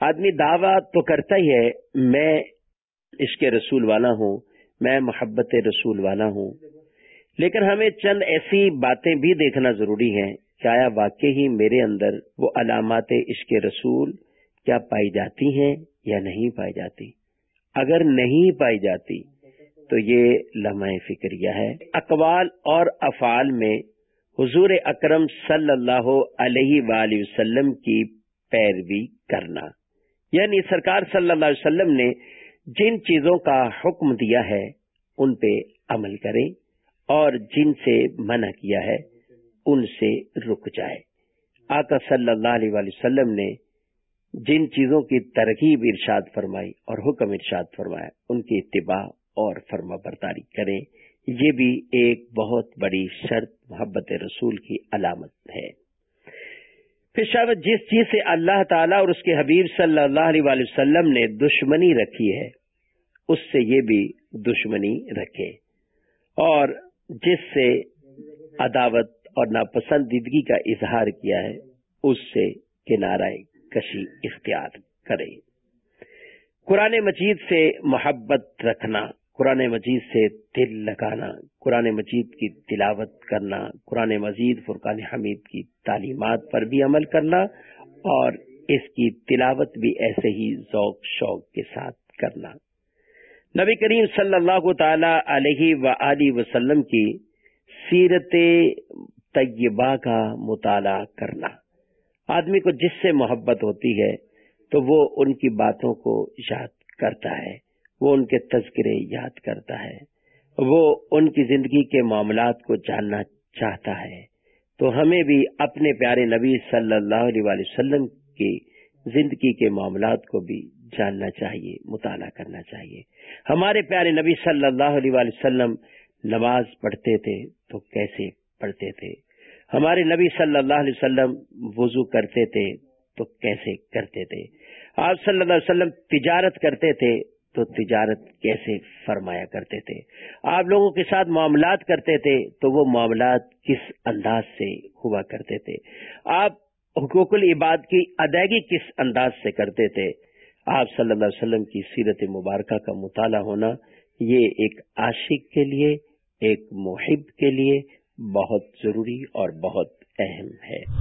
آدمی دعویٰ تو کرتا ہی ہے، میں عشق رسول والا ہوں، میں محبت رسول والا ہوں۔ لیکن ہمیں چند ایسی باتیں بھی دیکھنا ضروری ہے کہ آیا واقعی ہی میرے اندر وہ علامات عشق رسول کیا پائی جاتی ہیں یا نہیں پائی جاتی؟ اگر نہیں پائی جاتی، تو یہ لمحہ فکریہ ہے۔ اقوال اور افعال میں حضور اکرم صلی اللہ علیہ وآلہ وسلم کی پیروی کرنا۔ یعنی سرکار صلی اللہ علیہ وسلم نے جن چیزوں کا حکم دیا ہے، ان پہ عمل کریں اور جن سے منع کیا ہے، ان سے رک جائے۔ آقا صلی اللہ علیہ وآلہ وسلم نے جن چیزوں کی ترغیب ارشاد فرمائی اور حکم ارشاد فرمایا، ان کی اتباع اور فرما برداری کریں۔ یہ بھی ایک بہت بڑی شرط، محبت رسول کی علامت ہے۔ پھر شاید جس چیز سے اللہ تعالیٰ اور اس کے حبیب صلی اللہ علیہ وآلہ وسلم نے دشمنی رکھی ہے، اس سے یہ بھی دشمنی رکھے۔ اور جس سے عداوت اور ناپسندیدگی کا اظہار کیا ہے، اس سے کنارہ کشی اختیار کرے۔ قرآن مجید سے محبت رکھنا۔ قرآن مجید سے دل لگانا، قرآن مجید کی تلاوت کرنا، قرآن مجید فرقان حمید کی تعلیمات پر بھی عمل کرنا اور اس کی تلاوت بھی ایسے ہی ذوق شوق کے ساتھ کرنا۔ نبی کریم صلی اللہ تعالی علیہ و وسلم کی سیرت طیبہ کا مطالعہ کرنا۔ آدمی کو جس سے محبت ہوتی ہے تو وہ ان کی باتوں کو یاد کرتا ہے۔ وہ ان کے تذکرے یاد کرتا ہے۔ وہ ان کی زندگی کے معاملات کو جاننا چاہتا ہے۔ تو ہمیں بھی اپنے پیارے نبی صلی اللہ علیہ وسلم کی زندگی کے معاملات کو بھی جاننا چاہیے، مطالعہ کرنا چاہیے۔ ہمارے پیارے نبی صلی اللہ علیہ وسلم نماز پڑھتے تھے تو کیسے پڑھتے تھے؟ ہمارے نبی صلی اللہ علیہ وسلم وضو کرتے تھے تو کیسے کرتے تھے؟ آپ صلی اللہ علیہ وسلم تجارت کرتے تھے تو تجارت کیسے فرمایا کرتے تھے؟ آپ لوگوں کے ساتھ معاملات کرتے تھے تو وہ معاملات کس انداز سے ہوا کرتے تھے؟ آپ حقوق العباد کی ادائیگی کس انداز سے کرتے تھے؟ آپ صلی اللہ علیہ وسلم کی سیرت مبارکہ کا مطالعہ ہونا یہ ایک عاشق کے لیے، ایک محب کے لیے بہت ضروری اور بہت اہم ہے۔